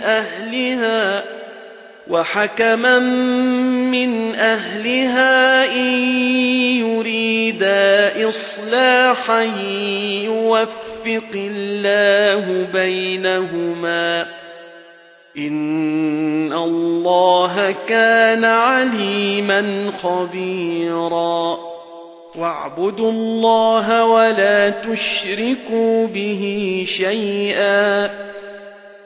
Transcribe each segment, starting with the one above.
أهلها وحكما من أهلها إن يريدا إصلاحا يوفق الله بينهما. إن الله كان عليما خبيرا. واعبدوا الله ولا تشركوا به شيئا.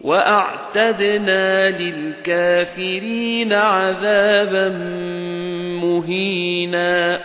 وأعتدنا للكافرين عذابا مهينا